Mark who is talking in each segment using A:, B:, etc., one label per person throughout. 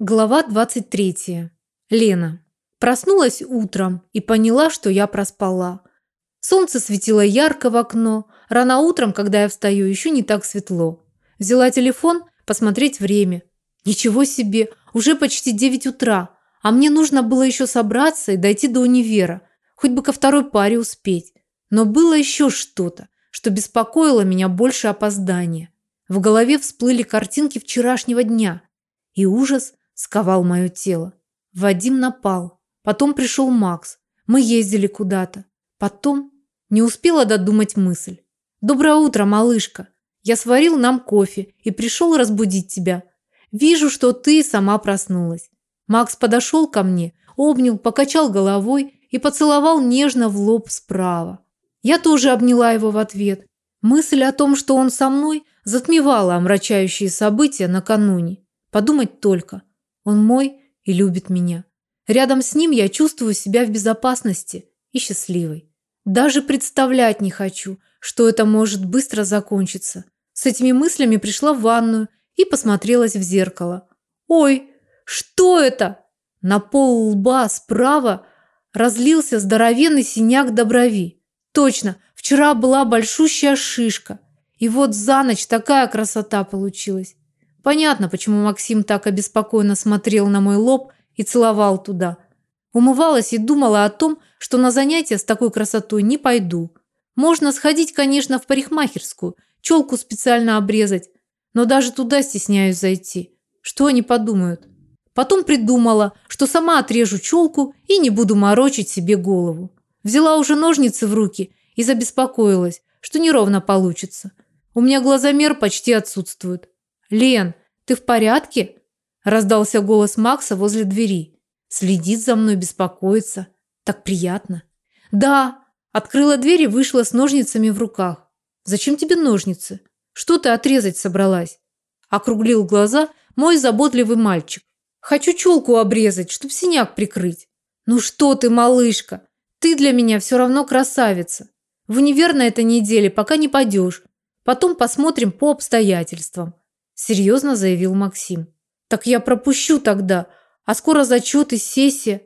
A: Глава 23. Лена. Проснулась утром и поняла, что я проспала. Солнце светило ярко в окно. Рано утром, когда я встаю, еще не так светло. Взяла телефон, посмотреть время. Ничего себе, уже почти 9 утра. А мне нужно было еще собраться и дойти до универа. Хоть бы ко второй паре успеть. Но было еще что-то, что беспокоило меня больше опоздания. В голове всплыли картинки вчерашнего дня. И ужас сковал мое тело. Вадим напал. Потом пришел Макс. Мы ездили куда-то. Потом не успела додумать мысль. «Доброе утро, малышка. Я сварил нам кофе и пришел разбудить тебя. Вижу, что ты сама проснулась». Макс подошел ко мне, обнял, покачал головой и поцеловал нежно в лоб справа. Я тоже обняла его в ответ. Мысль о том, что он со мной, затмевала омрачающие события накануне. Подумать только. Он мой и любит меня. Рядом с ним я чувствую себя в безопасности и счастливой. Даже представлять не хочу, что это может быстро закончиться. С этими мыслями пришла в ванную и посмотрелась в зеркало. Ой, что это? На пол лба справа разлился здоровенный синяк до брови. Точно, вчера была большущая шишка. И вот за ночь такая красота получилась. Понятно, почему Максим так обеспокоенно смотрел на мой лоб и целовал туда. Умывалась и думала о том, что на занятия с такой красотой не пойду. Можно сходить, конечно, в парикмахерскую, челку специально обрезать, но даже туда стесняюсь зайти. Что они подумают? Потом придумала, что сама отрежу челку и не буду морочить себе голову. Взяла уже ножницы в руки и забеспокоилась, что неровно получится. У меня глазомер почти отсутствует. «Лен, ты в порядке?» – раздался голос Макса возле двери. Следит за мной, беспокоится. Так приятно. «Да!» – открыла дверь и вышла с ножницами в руках. «Зачем тебе ножницы? Что ты отрезать собралась?» Округлил глаза мой заботливый мальчик. «Хочу челку обрезать, чтоб синяк прикрыть». «Ну что ты, малышка? Ты для меня все равно красавица. В универ на этой неделе пока не пойдешь. Потом посмотрим по обстоятельствам серьезно заявил Максим. Так я пропущу тогда, а скоро зачет и сессия.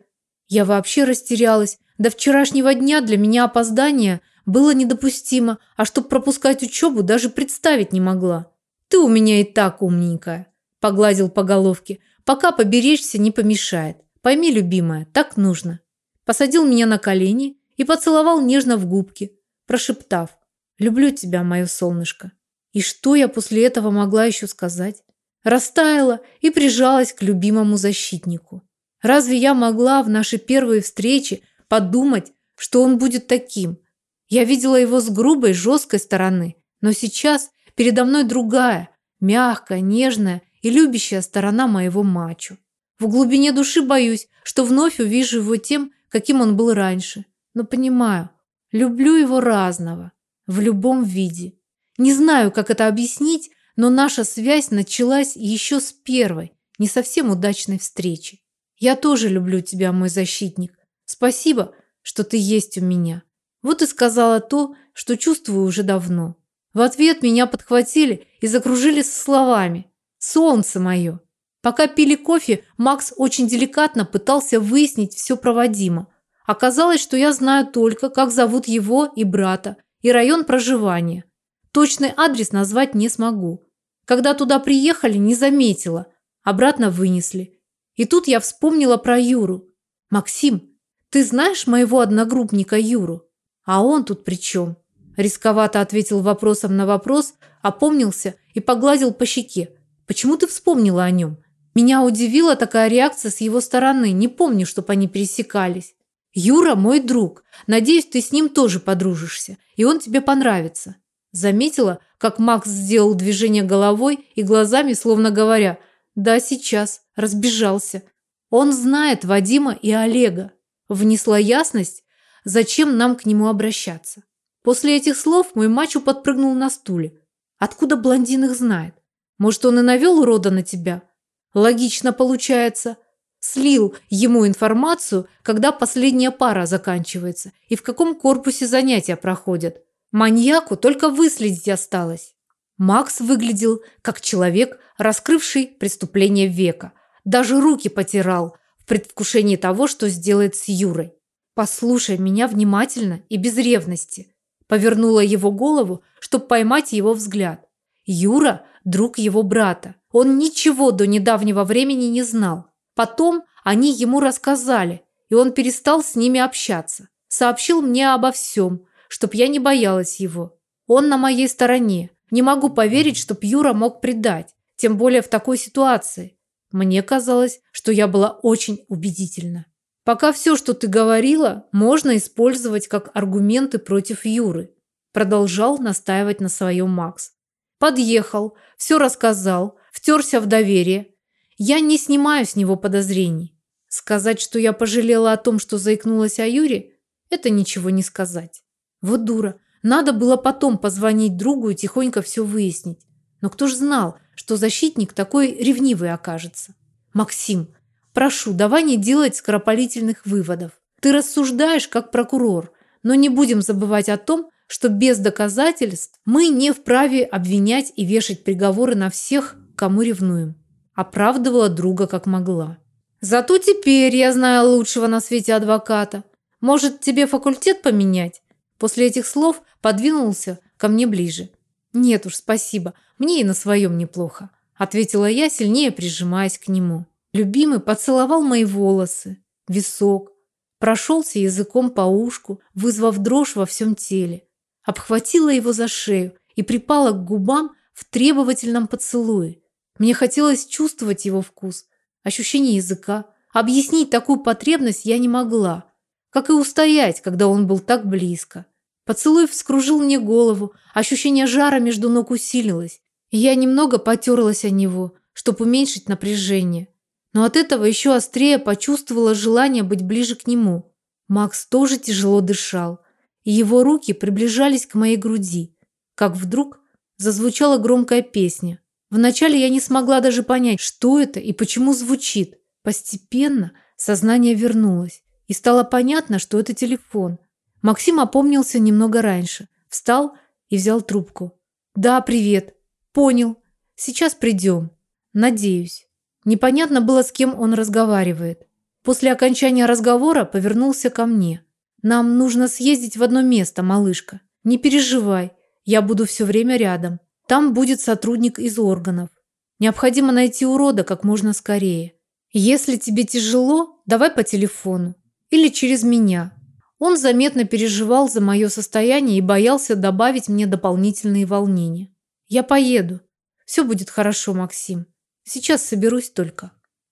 A: Я вообще растерялась. До вчерашнего дня для меня опоздание было недопустимо, а чтоб пропускать учебу, даже представить не могла. Ты у меня и так умненькая, погладил по головке. Пока поберечься не помешает. Пойми, любимая, так нужно. Посадил меня на колени и поцеловал нежно в губки, прошептав: "Люблю тебя, мое солнышко". И что я после этого могла еще сказать? Растаяла и прижалась к любимому защитнику. Разве я могла в нашей первой встрече подумать, что он будет таким? Я видела его с грубой, жесткой стороны, но сейчас передо мной другая, мягкая, нежная и любящая сторона моего мачо. В глубине души боюсь, что вновь увижу его тем, каким он был раньше. Но понимаю, люблю его разного, в любом виде. Не знаю, как это объяснить, но наша связь началась еще с первой, не совсем удачной встречи. Я тоже люблю тебя, мой защитник. Спасибо, что ты есть у меня. Вот и сказала то, что чувствую уже давно. В ответ меня подхватили и закружили со словами «Солнце мое». Пока пили кофе, Макс очень деликатно пытался выяснить все про Вадима. Оказалось, что я знаю только, как зовут его и брата, и район проживания. Точный адрес назвать не смогу. Когда туда приехали, не заметила. Обратно вынесли. И тут я вспомнила про Юру. «Максим, ты знаешь моего одногруппника Юру? А он тут при чем?» Рисковато ответил вопросом на вопрос, опомнился и погладил по щеке. «Почему ты вспомнила о нем?» Меня удивила такая реакция с его стороны. Не помню, чтоб они пересекались. «Юра мой друг. Надеюсь, ты с ним тоже подружишься, и он тебе понравится. Заметила, как Макс сделал движение головой и глазами, словно говоря «Да, сейчас», разбежался. Он знает Вадима и Олега. Внесла ясность, зачем нам к нему обращаться. После этих слов мой мачо подпрыгнул на стуле. Откуда блондин их знает? Может, он и навел рода на тебя? Логично получается. Слил ему информацию, когда последняя пара заканчивается и в каком корпусе занятия проходят. Маньяку только выследить осталось. Макс выглядел как человек, раскрывший преступление века. даже руки потирал в предвкушении того, что сделает с Юрой. «Послушай меня внимательно и без ревности», повернула его голову, чтобы поймать его взгляд. Юра – друг его брата. Он ничего до недавнего времени не знал. Потом они ему рассказали, и он перестал с ними общаться. Сообщил мне обо всем, чтоб я не боялась его. Он на моей стороне. Не могу поверить, чтоб Юра мог предать, тем более в такой ситуации. Мне казалось, что я была очень убедительна. Пока все, что ты говорила, можно использовать как аргументы против Юры, продолжал настаивать на своем Макс. Подъехал, все рассказал, втерся в доверие. Я не снимаю с него подозрений. Сказать, что я пожалела о том, что заикнулась о Юре, это ничего не сказать. Вот дура. Надо было потом позвонить другу и тихонько все выяснить. Но кто ж знал, что защитник такой ревнивый окажется? Максим, прошу, давай не делать скоропалительных выводов. Ты рассуждаешь как прокурор, но не будем забывать о том, что без доказательств мы не вправе обвинять и вешать приговоры на всех, кому ревнуем. Оправдывала друга как могла. Зато теперь я знаю лучшего на свете адвоката. Может, тебе факультет поменять? После этих слов подвинулся ко мне ближе. Нет уж, спасибо. Мне и на своем неплохо, ответила я, сильнее прижимаясь к нему. Любимый поцеловал мои волосы, висок, прошелся языком по ушку, вызвав дрожь во всем теле обхватила его за шею и припала к губам в требовательном поцелуе. Мне хотелось чувствовать его вкус, ощущение языка. Объяснить такую потребность я не могла, как и устоять, когда он был так близко. Поцелуй вскружил мне голову, ощущение жара между ног усилилось, и я немного потерлась о него, чтобы уменьшить напряжение. Но от этого еще острее почувствовала желание быть ближе к нему. Макс тоже тяжело дышал и его руки приближались к моей груди, как вдруг зазвучала громкая песня. Вначале я не смогла даже понять, что это и почему звучит. Постепенно сознание вернулось, и стало понятно, что это телефон. Максим опомнился немного раньше, встал и взял трубку. «Да, привет. Понял. Сейчас придем. Надеюсь». Непонятно было, с кем он разговаривает. После окончания разговора повернулся ко мне. Нам нужно съездить в одно место, малышка. Не переживай, я буду все время рядом. Там будет сотрудник из органов. Необходимо найти урода как можно скорее. Если тебе тяжело, давай по телефону или через меня. Он заметно переживал за мое состояние и боялся добавить мне дополнительные волнения. Я поеду. Все будет хорошо, Максим. Сейчас соберусь только.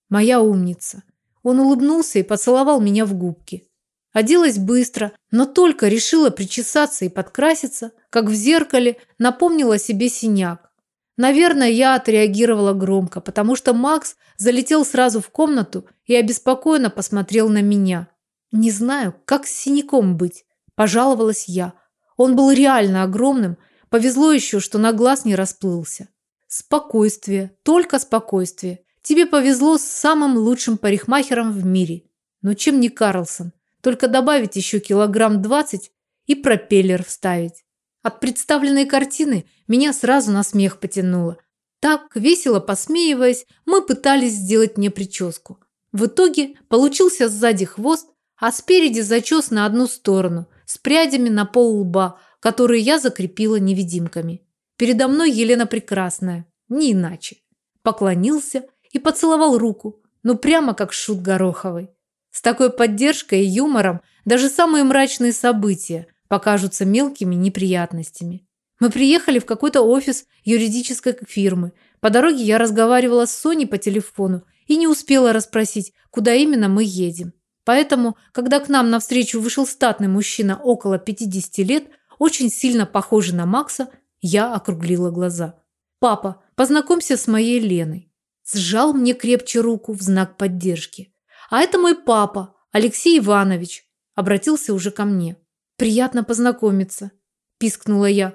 A: Моя умница. Он улыбнулся и поцеловал меня в губки. Оделась быстро, но только решила причесаться и подкраситься, как в зеркале напомнила себе синяк. Наверное, я отреагировала громко, потому что Макс залетел сразу в комнату и обеспокоенно посмотрел на меня. Не знаю, как с синяком быть, пожаловалась я. Он был реально огромным, повезло еще, что на глаз не расплылся. Спокойствие, только спокойствие. Тебе повезло с самым лучшим парикмахером в мире. Но чем не Карлсон? Только добавить еще килограмм двадцать и пропеллер вставить. От представленной картины меня сразу на смех потянуло. Так, весело посмеиваясь, мы пытались сделать мне прическу. В итоге получился сзади хвост, а спереди зачес на одну сторону, с прядями на пол лба, которые я закрепила невидимками. Передо мной Елена Прекрасная, не иначе. Поклонился и поцеловал руку, ну прямо как шут Гороховой. С такой поддержкой и юмором даже самые мрачные события покажутся мелкими неприятностями. Мы приехали в какой-то офис юридической фирмы. По дороге я разговаривала с Соней по телефону и не успела расспросить, куда именно мы едем. Поэтому, когда к нам навстречу вышел статный мужчина около 50 лет, очень сильно похожий на Макса, я округлила глаза. «Папа, познакомься с моей Леной». Сжал мне крепче руку в знак поддержки. А это мой папа, Алексей Иванович, обратился уже ко мне. Приятно познакомиться, пискнула я.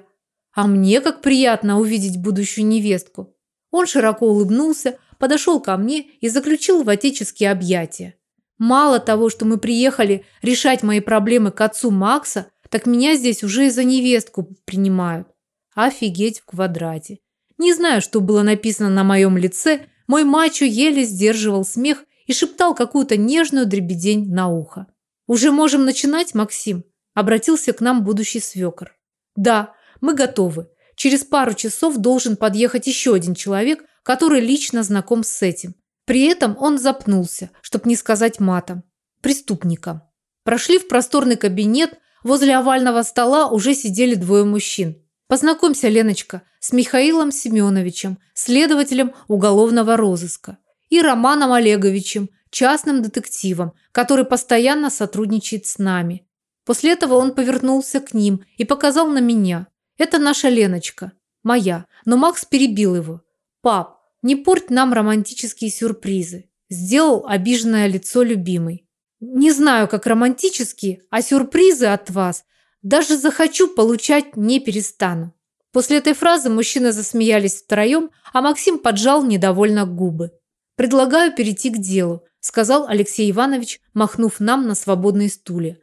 A: А мне как приятно увидеть будущую невестку. Он широко улыбнулся, подошел ко мне и заключил в отеческие объятия. Мало того, что мы приехали решать мои проблемы к отцу Макса, так меня здесь уже и за невестку принимают. Офигеть в квадрате. Не знаю, что было написано на моем лице, мой мачо еле сдерживал смех и шептал какую-то нежную дребедень на ухо. «Уже можем начинать, Максим?» – обратился к нам будущий свекор. «Да, мы готовы. Через пару часов должен подъехать еще один человек, который лично знаком с этим. При этом он запнулся, чтобы не сказать матом. Преступником. Прошли в просторный кабинет, возле овального стола уже сидели двое мужчин. Познакомься, Леночка, с Михаилом Семеновичем, следователем уголовного розыска, и Романом Олеговичем, частным детективом, который постоянно сотрудничает с нами. После этого он повернулся к ним и показал на меня. Это наша Леночка, моя, но Макс перебил его. Пап, не порть нам романтические сюрпризы. Сделал обиженное лицо любимой. Не знаю, как романтические, а сюрпризы от вас даже захочу получать не перестану. После этой фразы мужчины засмеялись втроем, а Максим поджал недовольно губы. «Предлагаю перейти к делу», – сказал Алексей Иванович, махнув нам на свободные стулья.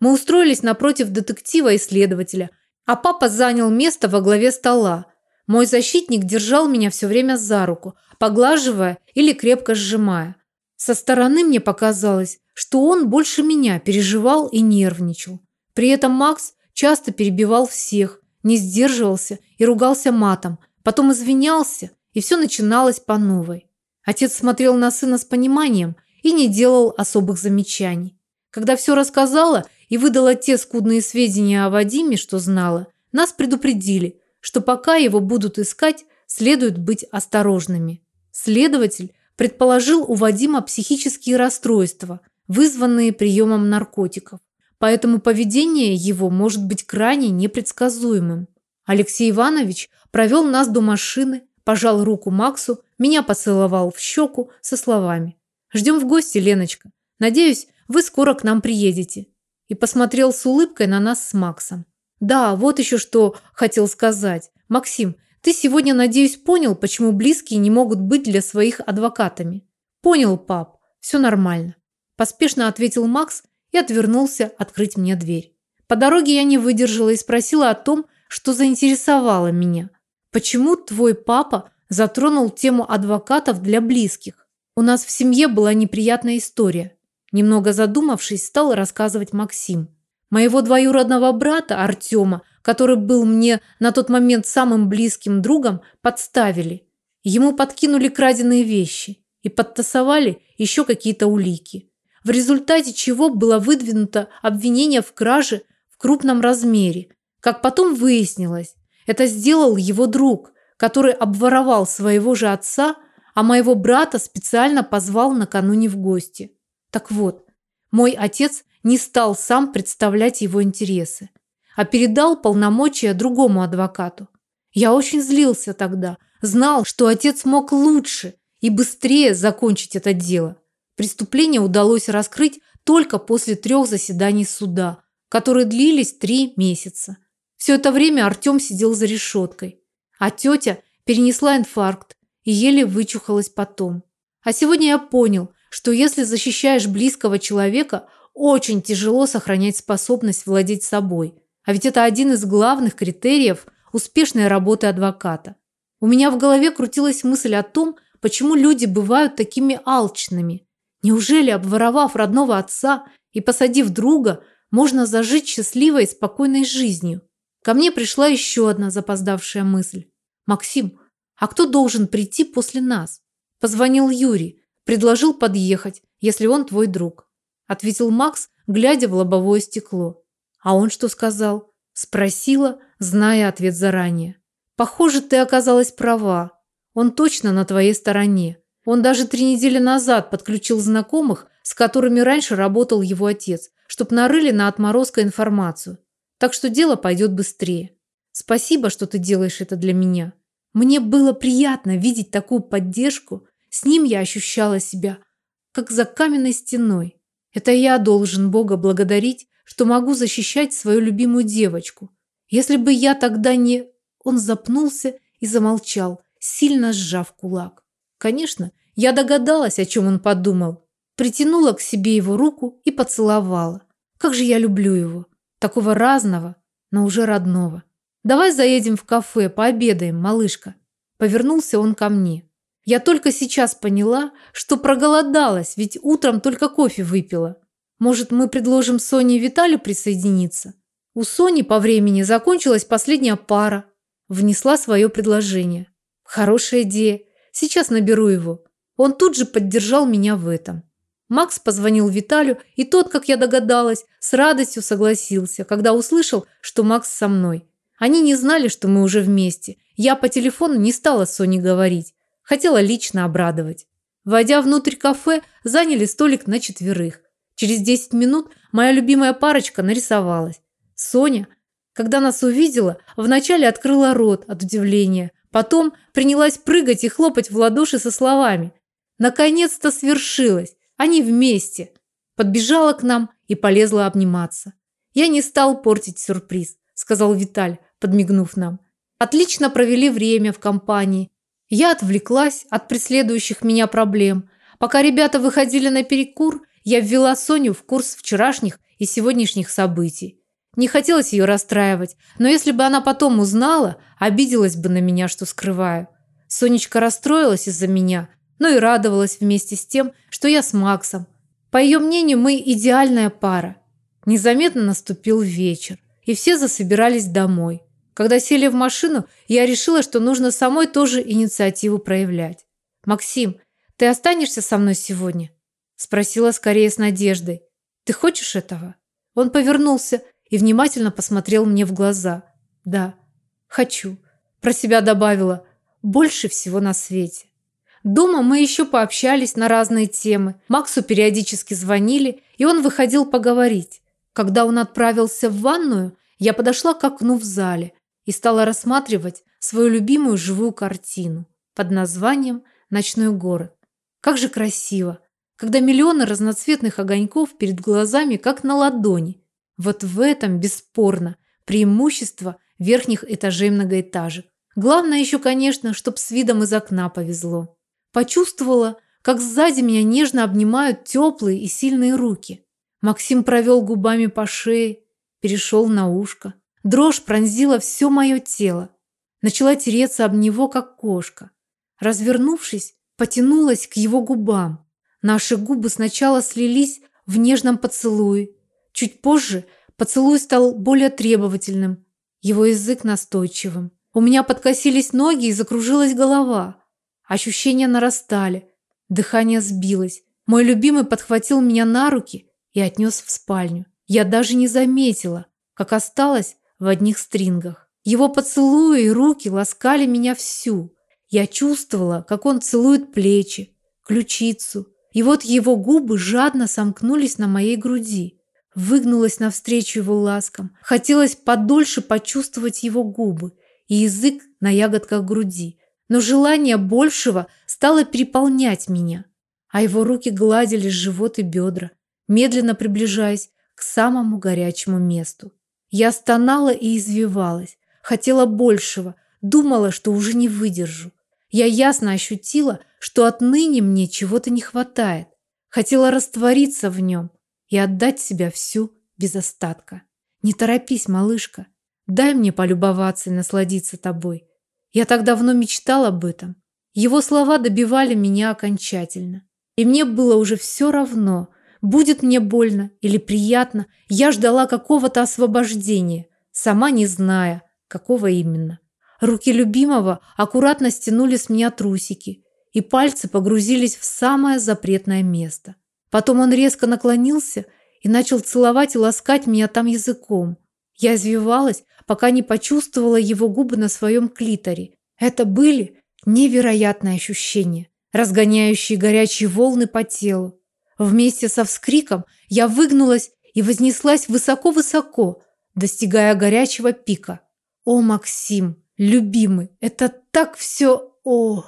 A: Мы устроились напротив детектива и следователя, а папа занял место во главе стола. Мой защитник держал меня все время за руку, поглаживая или крепко сжимая. Со стороны мне показалось, что он больше меня переживал и нервничал. При этом Макс часто перебивал всех, не сдерживался и ругался матом, потом извинялся, и все начиналось по новой. Отец смотрел на сына с пониманием и не делал особых замечаний. Когда все рассказала и выдала те скудные сведения о Вадиме, что знала, нас предупредили, что пока его будут искать, следует быть осторожными. Следователь предположил у Вадима психические расстройства, вызванные приемом наркотиков. Поэтому поведение его может быть крайне непредсказуемым. Алексей Иванович провел нас до машины, пожал руку Максу, меня поцеловал в щеку со словами «Ждем в гости, Леночка. Надеюсь, вы скоро к нам приедете». И посмотрел с улыбкой на нас с Максом. «Да, вот еще что хотел сказать. Максим, ты сегодня, надеюсь, понял, почему близкие не могут быть для своих адвокатами?» «Понял, пап. Все нормально», – поспешно ответил Макс и отвернулся открыть мне дверь. По дороге я не выдержала и спросила о том, что заинтересовало меня. Почему твой папа затронул тему адвокатов для близких? У нас в семье была неприятная история. Немного задумавшись, стал рассказывать Максим. Моего двоюродного брата Артема, который был мне на тот момент самым близким другом, подставили. Ему подкинули краденые вещи и подтасовали еще какие-то улики в результате чего было выдвинуто обвинение в краже в крупном размере. Как потом выяснилось, это сделал его друг, который обворовал своего же отца, а моего брата специально позвал накануне в гости. Так вот, мой отец не стал сам представлять его интересы, а передал полномочия другому адвокату. Я очень злился тогда, знал, что отец мог лучше и быстрее закончить это дело. Преступление удалось раскрыть только после трех заседаний суда, которые длились три месяца. Все это время Артем сидел за решеткой, а тетя перенесла инфаркт и еле вычухалась потом. А сегодня я понял, что если защищаешь близкого человека, очень тяжело сохранять способность владеть собой. А ведь это один из главных критериев успешной работы адвоката. У меня в голове крутилась мысль о том, почему люди бывают такими алчными Неужели, обворовав родного отца и посадив друга, можно зажить счастливой и спокойной жизнью? Ко мне пришла еще одна запоздавшая мысль. «Максим, а кто должен прийти после нас?» Позвонил Юрий, предложил подъехать, если он твой друг. Ответил Макс, глядя в лобовое стекло. А он что сказал? Спросила, зная ответ заранее. Похоже, ты оказалась права. Он точно на твоей стороне. Он даже три недели назад подключил знакомых, с которыми раньше работал его отец, чтоб нарыли на отморозка информацию. Так что дело пойдет быстрее. Спасибо, что ты делаешь это для меня. Мне было приятно видеть такую поддержку. С ним я ощущала себя, как за каменной стеной. Это я должен Бога благодарить, что могу защищать свою любимую девочку. Если бы я тогда не... Он запнулся и замолчал, сильно сжав кулак. Конечно, я догадалась, о чем он подумал. Притянула к себе его руку и поцеловала. Как же я люблю его. Такого разного, но уже родного. Давай заедем в кафе, пообедаем, малышка. Повернулся он ко мне. Я только сейчас поняла, что проголодалась, ведь утром только кофе выпила. Может, мы предложим Соне и Виталию присоединиться? У Сони по времени закончилась последняя пара. Внесла свое предложение. Хорошая идея. Сейчас наберу его. Он тут же поддержал меня в этом. Макс позвонил Виталию, и тот, как я догадалась, с радостью согласился, когда услышал, что Макс со мной. Они не знали, что мы уже вместе. Я по телефону не стала Соне говорить. Хотела лично обрадовать. Войдя внутрь кафе, заняли столик на четверых. Через 10 минут моя любимая парочка нарисовалась. Соня, когда нас увидела, вначале открыла рот от удивления, потом принялась прыгать и хлопать в ладоши со словами. Наконец-то свершилось. Они вместе. Подбежала к нам и полезла обниматься. Я не стал портить сюрприз, сказал Виталь, подмигнув нам. Отлично провели время в компании. Я отвлеклась от преследующих меня проблем. Пока ребята выходили на перекур, я ввела Соню в курс вчерашних и сегодняшних событий. Не хотелось ее расстраивать, но если бы она потом узнала, обиделась бы на меня, что скрываю. Сонечка расстроилась из-за меня, но и радовалась вместе с тем, что я с Максом. По ее мнению, мы идеальная пара. Незаметно наступил вечер, и все засобирались домой. Когда сели в машину, я решила, что нужно самой тоже инициативу проявлять. «Максим, ты останешься со мной сегодня?» Спросила скорее с надеждой. «Ты хочешь этого?» Он повернулся и внимательно посмотрел мне в глаза. «Да, хочу». Про себя добавила «больше всего на свете». Дома мы еще пообщались на разные темы. Максу периодически звонили, и он выходил поговорить. Когда он отправился в ванную, я подошла к окну в зале и стала рассматривать свою любимую живую картину под названием «Ночной город». Как же красиво, когда миллионы разноцветных огоньков перед глазами, как на ладони. Вот в этом, бесспорно, преимущество верхних этажей многоэтажек. Главное еще, конечно, чтоб с видом из окна повезло. Почувствовала, как сзади меня нежно обнимают теплые и сильные руки. Максим провел губами по шее, перешел на ушко. Дрожь пронзила все мое тело. Начала тереться об него, как кошка. Развернувшись, потянулась к его губам. Наши губы сначала слились в нежном поцелуе. Чуть позже поцелуй стал более требовательным, его язык настойчивым. У меня подкосились ноги и закружилась голова. Ощущения нарастали, дыхание сбилось. Мой любимый подхватил меня на руки и отнес в спальню. Я даже не заметила, как осталась в одних стрингах. Его поцелуи и руки ласкали меня всю. Я чувствовала, как он целует плечи, ключицу. И вот его губы жадно сомкнулись на моей груди. Выгнулась навстречу его ласкам. Хотелось подольше почувствовать его губы и язык на ягодках груди но желание большего стало переполнять меня, а его руки гладили живот и бедра, медленно приближаясь к самому горячему месту. Я стонала и извивалась, хотела большего, думала, что уже не выдержу. Я ясно ощутила, что отныне мне чего-то не хватает. Хотела раствориться в нем и отдать себя всю без остатка. Не торопись, малышка. Дай мне полюбоваться и насладиться тобой. Я так давно мечтал об этом. Его слова добивали меня окончательно. И мне было уже все равно, будет мне больно или приятно. Я ждала какого-то освобождения, сама не зная, какого именно. Руки любимого аккуратно стянули с меня трусики, и пальцы погрузились в самое запретное место. Потом он резко наклонился и начал целовать и ласкать меня там языком. Я извивалась, пока не почувствовала его губы на своем клиторе. Это были невероятные ощущения, разгоняющие горячие волны по телу. Вместе со вскриком я выгнулась и вознеслась высоко-высоко, достигая горячего пика. О, Максим, любимый, это так все... О!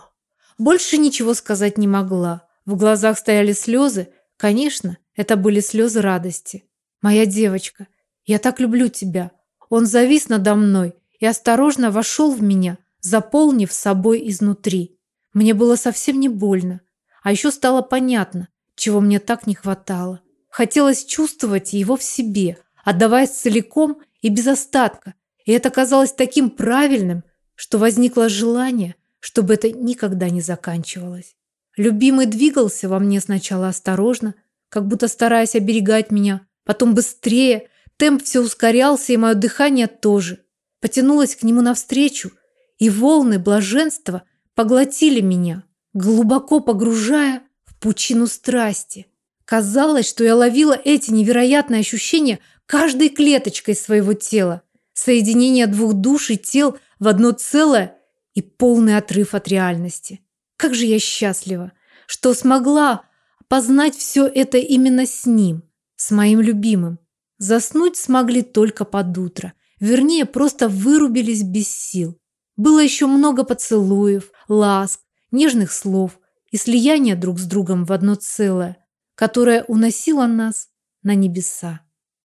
A: Больше ничего сказать не могла. В глазах стояли слезы. Конечно, это были слезы радости. Моя девочка, я так люблю тебя. Он завис надо мной и осторожно вошел в меня, заполнив собой изнутри. Мне было совсем не больно, а еще стало понятно, чего мне так не хватало. Хотелось чувствовать его в себе, отдаваясь целиком и без остатка, и это казалось таким правильным, что возникло желание, чтобы это никогда не заканчивалось. Любимый двигался во мне сначала осторожно, как будто стараясь оберегать меня, потом быстрее, темп все ускорялся, и мое дыхание тоже. Потянулось к нему навстречу, и волны блаженства поглотили меня, глубоко погружая пучину страсти. Казалось, что я ловила эти невероятные ощущения каждой клеточкой своего тела. Соединение двух душ и тел в одно целое и полный отрыв от реальности. Как же я счастлива, что смогла познать все это именно с ним, с моим любимым. Заснуть смогли только под утро. Вернее, просто вырубились без сил. Было еще много поцелуев, ласк, нежных слов и слияния друг с другом в одно целое, которое уносило нас на небеса.